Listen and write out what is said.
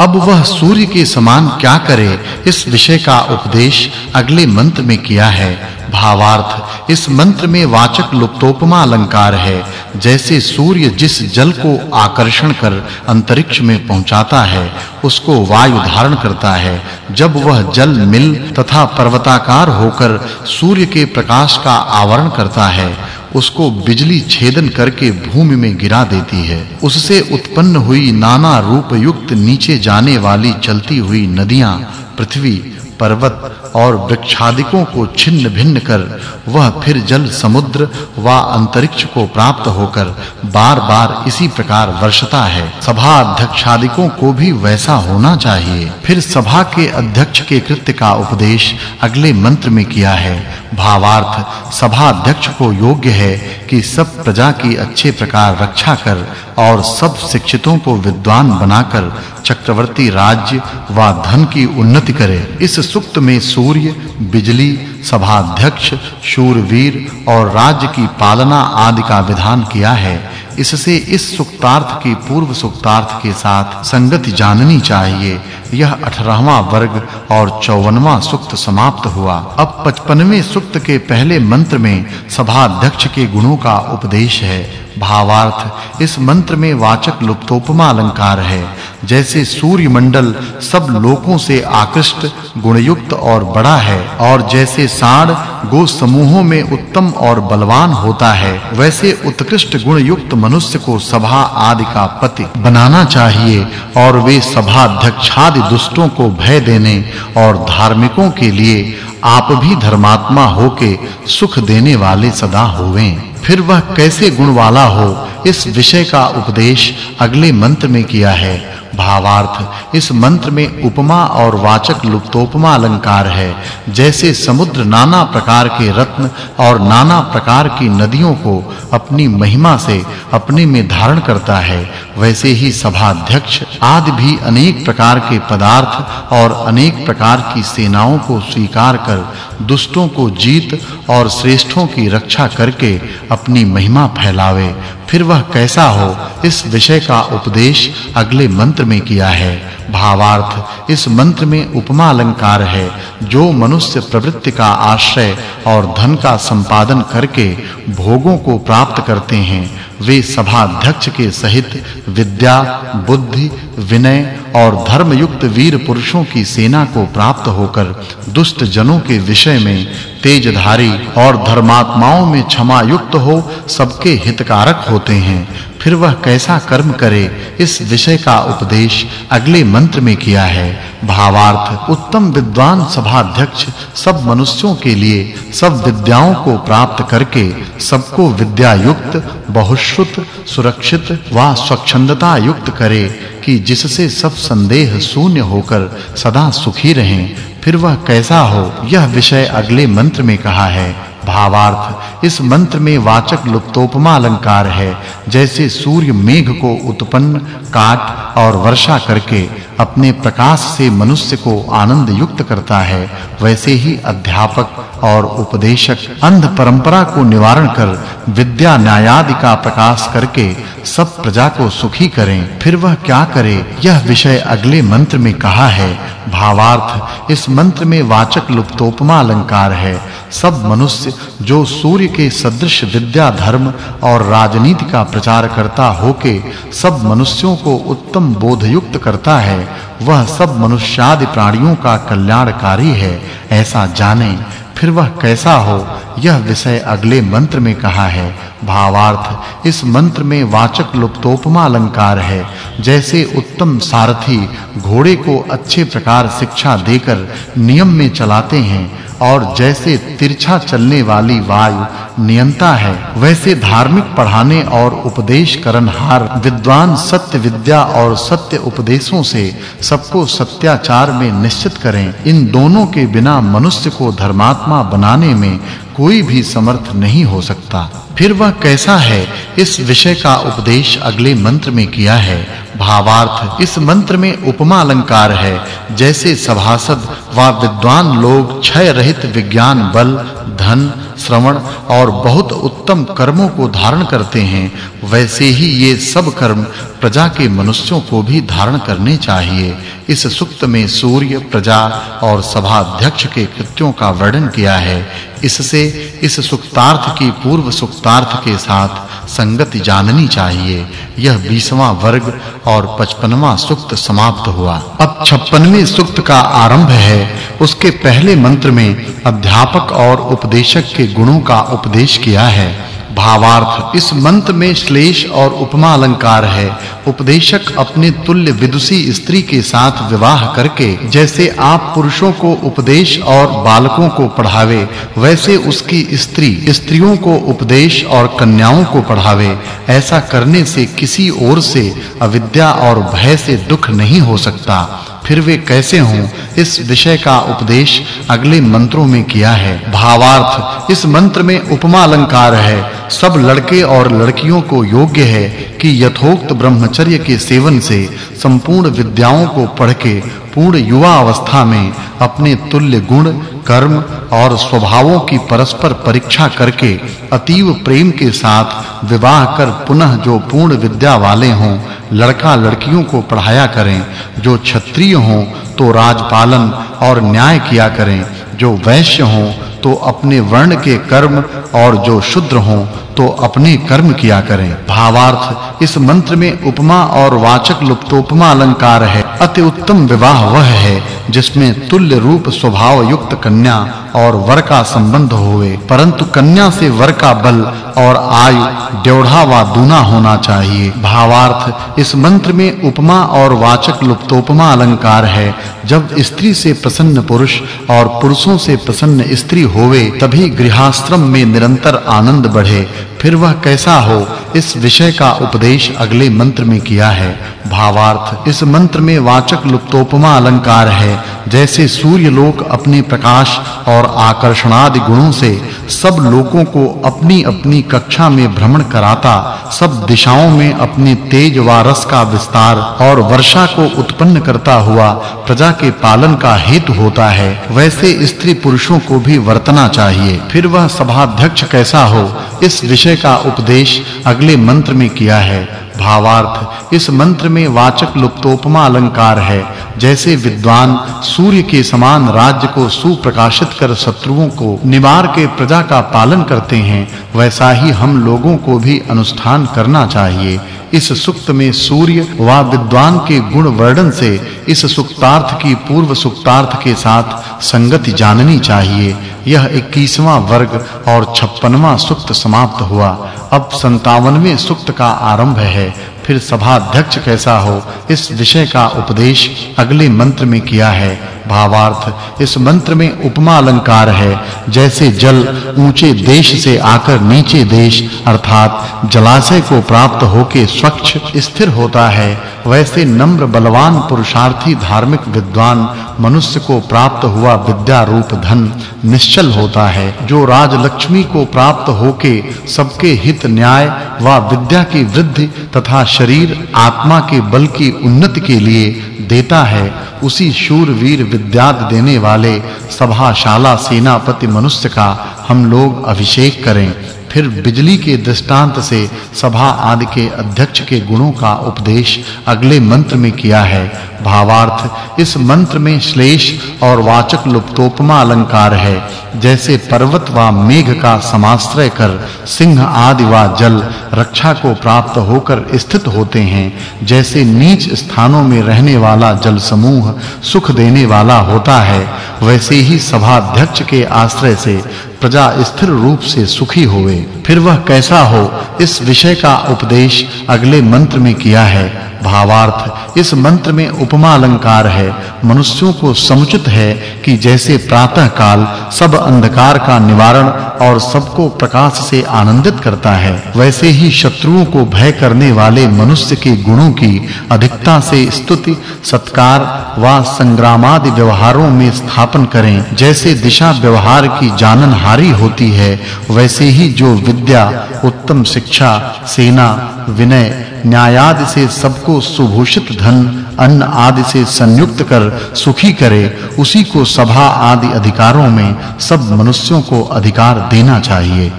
अब वह सूर्य के समान क्या करे, इस विषय का उपदेश अगले मंत्र में किया है। भावार्थ, इस मंत्र में वाचक् लुप्तोपमा अलंकार है, जैसे सूर्य जिस जल को आकर्षण कर अंतरिक्ष में पहुंचाता है, उसको वायु धारण करता है। जब वह जल, मिल तथा पर्वताकार होकर सूर्य के प्रकाश का आवरण करता है उसको बिजली छेदन करके भूमि में गिरा देती है। उससे उत्पन्न हुई नाना रूप युक्त नीचे जाने वाली चलती हुई नदियाँ, पृथ्वी, पर्वत और वृक्षादिकों को छिन्न भिन्न कर वह फिर जल, समुद्र व अंतरिक्ष को प्राप्त होकर बार-बार इसी प्रकार वर्षता है। सभा अध्यक्षादिकों को भी वैसा होना चाहिए। फिर सभा के अध्यक्ष के कृत्य का उपदेश अगले मंत्र में किया है। भावार्थ सभा अध्यक्ष को योग्य है कि सब प्रजा की अच्छे प्रकार रक्षा कर और सब शिक्षितों को विद्वान बनाकर चक्रवर्ती राज्य व धन की उन्नति करे। इस सुक्त में सूर्य, बिजली, सभाध्यक्ष, शूरवीर और राज्य की पालना आदि का विधान किया है। इससे इस सुक्तार्थ की पूर्व सुक्तार्थ के साथ संगति जाननी चाहिए। यह 18वां वर्ग और 54वां सुक्त समाप्त हुआ। अब 55वें सुक्त के पहले मंत्र में सभा अध्यक्ष के गुणों का उपदेश है। भावार्थ, इस मंत्र में वाचक् लुप्तोपमा अलंकार है। जैसे सूर्य मंडल सब लोकों से आकृष्ट, गुणयुक्त और बड़ा है, और जैसे साढ़ गो समूहों में उत्तम और बलवान होता है, वैसे उत्कृष्ट गुण युक्त मनुष्य को सभा आदि का पति बनाना चाहिए, और वे सभा अध्यक्षादि दुष्टों को भय देने और धार्मिकों के लिए आप भी धर्मात्मा होके सुख देने वाले सदा होवें। फिर वह कैसे गुण वाला हो, इस विषय का उपदेश अगले मंत्र में किया है। भावार्थ। इस मंत्र में उपमा और वाचक लुप्तोपमा अलंकार है, जैसे समुद्र नाना प्रकार के रत्न और नाना प्रकार की नदियों को अपनी महिमा से अपने में धारण करता है, वैसे ही सभा अध्यक्ष आदि भी अनेक प्रकार के पदार्थ और अनेक प्रकार की सेनाओं को स्वीकार कर दुष्टों को जीत और श्रेष्ठों की रक्षा करके अपनी महिमा फैलावे फिर वह कैसा हो, इस विषय का उपदेश अगले मंत्र में किया है। भावार्थ, इस मंत्र में उपमा अलंकार है, जो मनुष्य प्रवृत्ति का आश्रय और धन का संपादन करके भोगों को प्राप्त करते हैं। वे सभा अध्यक्ष के सहित विद्या, बुद्धि, विनय और धर्म युक्त वीर पुरुषों की सेना को प्राप्त होकर दुष्ट जनों के विषय में तेजधारी और धर्मात्माओं में क्षमा युक्त हो सबके हितकारक होते हैं। फिर वह कैसा कर्म करे, इस विषय का उपदेश अगले मंत्र में किया है। भावार्थ, उत्तम विद्वान सभा अध्यक्ष सब मनुष्यों के लिए, सब विद्याओं को प्राप्त करके, सबको विद्या युक्त बहुश्रुत, सुरक्षित व स्वच्छंदता युक्त करे, कि जिससे सब संदेह शून्य होकर सदा सुखी रहें। फिर वह कैसा हो, यह विषय अगले मंत्र में कहा है। भावार्थ। इस मंत्र में वाचक् लुप्तोपमा अलंकार है, जैसे सूर्य मेघ को उत्पन्न, काट और वर्षा करके अपने प्रकाश से मनुष्य को आनंद युक्त करता है, वैसे ही अध्यापक और उपदेशक अंध परंपरा को निवारण कर विद्या न्याय आदि का प्रकाश करके सब प्रजा को सुखी करें। फिर वह क्या करे? यह विषय अगले मंत्र में कहा है। भावार्थ, इस मंत्र में वाचक् लुप्तोपमा अलंकार है। सब मनुष्य जो सूर्य के सदृश विद्या धर्म और राजनीति का प्रचार करता होके सब मनुष्यों को उत्तम बोध युक्त करता है, वह सब मनुष्यादि प्राणियों का कल्याणकारी है। ऐसा जाने फिर वह कैसा हो? यह विषय अगले मंत्र में कहा है। भावार्थ, इस मंत्र में वाचक् लुप्तोपमा अलंकार है। जैसे उत्तम सारथी घोड़े को अच्छे प्रकार शिक्षा देकर नियम में चलाते हैं और जैसे तिरछा चलने वाली वायु नियंता है, वैसे धार्मिक पढ़ाने और उपदेश करनहार विद्वान सत्य विद्या और सत्य उपदेशों से सबको सत्याचार में निश्चित करें। इन दोनों के बिना मनुष्य को धर्मात्मा बनाने में कोई भी समर्थ नहीं हो सकता। फिर वह कैसा है? इस विषय का उपदेश अगले मंत्र में किया है। भावार्थ, इस मंत्र में उपमा अलंकार है। जैसे सभासद व विद्वान लोग क्षय रहित विज्ञान, बल, धन, श्रवण और बहुत उत्तम कर्मों को धारण करते हैं, वैसे ही ये सब कर्म प्रजा के मनुष्यों को भी धारण करने चाहिए। इस सुक्त में सूर्य, प्रजा और सभा अध्यक्ष के कृत्यों का वर्णन किया है। इससे इस सुक्तार्थ की पूर्व सुक्तार्थ के साथ संगति जाननी चाहिए। यह 20वां वर्ग और 55वां सुक्त समाप्त हुआ। अब 56वें सुक्त का आरंभ है। उसके पहले मंत्र में अध्यापक और उपदेशक के गुणों का उपदेश किया है। भावार्थ। इस मंत्र में श्लेष और उपमा अलंकार है। उपदेशक अपने तुल्य विदुषी स्त्री के साथ विवाह करके, जैसे आप पुरुषों को उपदेश और बालकों को पढ़ावे, वैसे उसकी स्त्री, स्त्रियों को उपदेश और कन्याओं को पढ़ावे। ऐसा करने से किसी ओर से अविद्या और भय से दुख नहीं हो सकता। फिर वे कैसे हों? इस विषय का उपदेश अगले मंत्रों में किया है। भावार्थ। इस मंत्र में उपमा अलंकार है। सब लड़के और लड़कियों को योग्य है कि यथोक्त ब्रह्मचर्य के सेवन से संपूर्ण विद्याओं को पढ़ के पूर्ण युवा अवस्था में अपने तुल्य गुण, कर्म और स्वभावों की परस्पर परीक्षा करके अतीव प्रेम के साथ विवाह कर पुनः जो पूर्ण विद्या वाले हों, लड़का लड़कियों को पढ़ाया करें, जो क्षत्रिय हों तो राजपालन और न्याय किया करें, जो वैश्य हों तो अपने वर्ण के कर्म और जो शुद्र हों तो अपने कर्म किया करें। भावार्थ, इस मंत्र में उपमा और वाचक् लुप्तोपमा अलंकार है। अति उत्तम विवाह वह है, जिसमें तुल्य रूप स्वभाव युक्त कन्या और वर का संबंध होवे। परंतु कन्या से वर का बल और आयु डेढ़ा व दूना होना चाहिए। भावार्थ, इस मंत्र में उपमा और वाचक् लुप्तोपमा अलंकार है। जब स्त्री से प्रसन्न पुरुष और पुरुषों से प्रसन्न स्त्री होवे, तभी गृहाश्रम में निरंतर आनंद बढ़े। फिर वह कैसा हो, इस विषय का उपदेश अगले मंत्र में किया है। भावार्थ, इस मंत्र में वाचक् लुप्तोपमा अलंकार है। जैसे सूर्य लोक अपने प्रकाश और आकर्षणादि गुणों से सब लोगों को अपनी-अपनी कक्षा में भ्रमण कराता, सब दिशाओं में अपने तेज व रस का विस्तार और वर्षा को उत्पन्न करता हुआ प्रजा के पालन का हेतु होता है, वैसे स्त्री पुरुषों को भी वर्तना चाहिए। फिर वह सभाध्यक्ष कैसा हो, इस विषय का उपदेश अगले मंत्र में किया है। भावार्थ। इस मंत्र में वाचक् लुप्तोपमा अलंकार है, जैसे विद्वान सूर्य के समान राज्य को सुप्रकाशित कर शत्रुओं को निवार के प्रजा का पालन करते हैं, वैसा ही हम लोगों को भी अनुष्ठान करना चाहिए। इस सुक्त में सूर्य व विद्वान के गुण वर्णन से इस सुक्तार्थ की पूर्व सुक्तार्थ के साथ संगति जाननी चाहिए। यह 21वां वर्ग और 56वां सुक्त समाप्त हुआ। अब 57वें सुक्त का आरंभ है। फिर सभा अध्यक्ष कैसा हो? इस विषय का उपदेश अगले मंत्र में किया है। भावार्थ, इस मंत्र में उपमा अलंकार है। जैसे जल ऊँचे देश से आकर नीचे देश, अर्थात जलाशय को प्राप्त होके स्वच्छ, स्थिर होता है। वैसे नम्र बलवान पुरुषार्थी धार्मिक विद्वान मनुष्य को प्राप्त हुआ विद्या रूप धन निश्चल होता है। जो राजलक्ष्मी को प्राप्त होके सबके हित न्याय व विद्या की वृद्धि तथा शरीर आत्मा के बल की उन्नति के लिए देता है, उसी शूरवीर विद्याद देने वाले सभाशाला सेनापति मनुष्य का हम लोग अभिषेक करें। फिर बिजली के दृष्टांत से सभा आदि के अध्यक्ष के गुणों का उपदेश अगले मंत्र में किया है। भावार्थ, इस मंत्र में श्लेष और वाचक् लुप्तोपमा अलंकार है। जैसे पर्वत व मेघ का समाश्रय कर सिंह आदि व जल रक्षा को प्राप्त होकर स्थित होते हैं। जैसे नीच स्थानों में रहने वाला जल समूह सुख देने वाला होता है। वैसे ही सभा अध्यक्ष के आश्रय से प्रजा स्थिर रूप से सुखी होवे। फिर वह कैसा हो, इस विषय का उपदेश अगले मंत्र में किया है। भावार्थ, इस मंत्र में उपमा अलंकार है। मनुष्यों को समुचित है कि जैसे प्रातः काल सब अंधकार का निवारण और सबको प्रकाश से आनंदित करता है, वैसे ही शत्रुओं को भय करने वाले मनुष्य के गुणों की अधिकता से स्तुति, सत्कार व संग्रामादि व्यवहारों में स्थापन करें। जैसे दिशा व्यवहार की जाननहारी होती है, वैसे ही जो विद्या, उत्तम शिक्षा, सेना, विनय, न्यायादि से सबको सुभूषित धन, अन्न आदि से संयुक्त कर सुखी करे, उसी को सभा आदि अधिकारों में सब मनुष्यों को अधिकार देना चाहिए।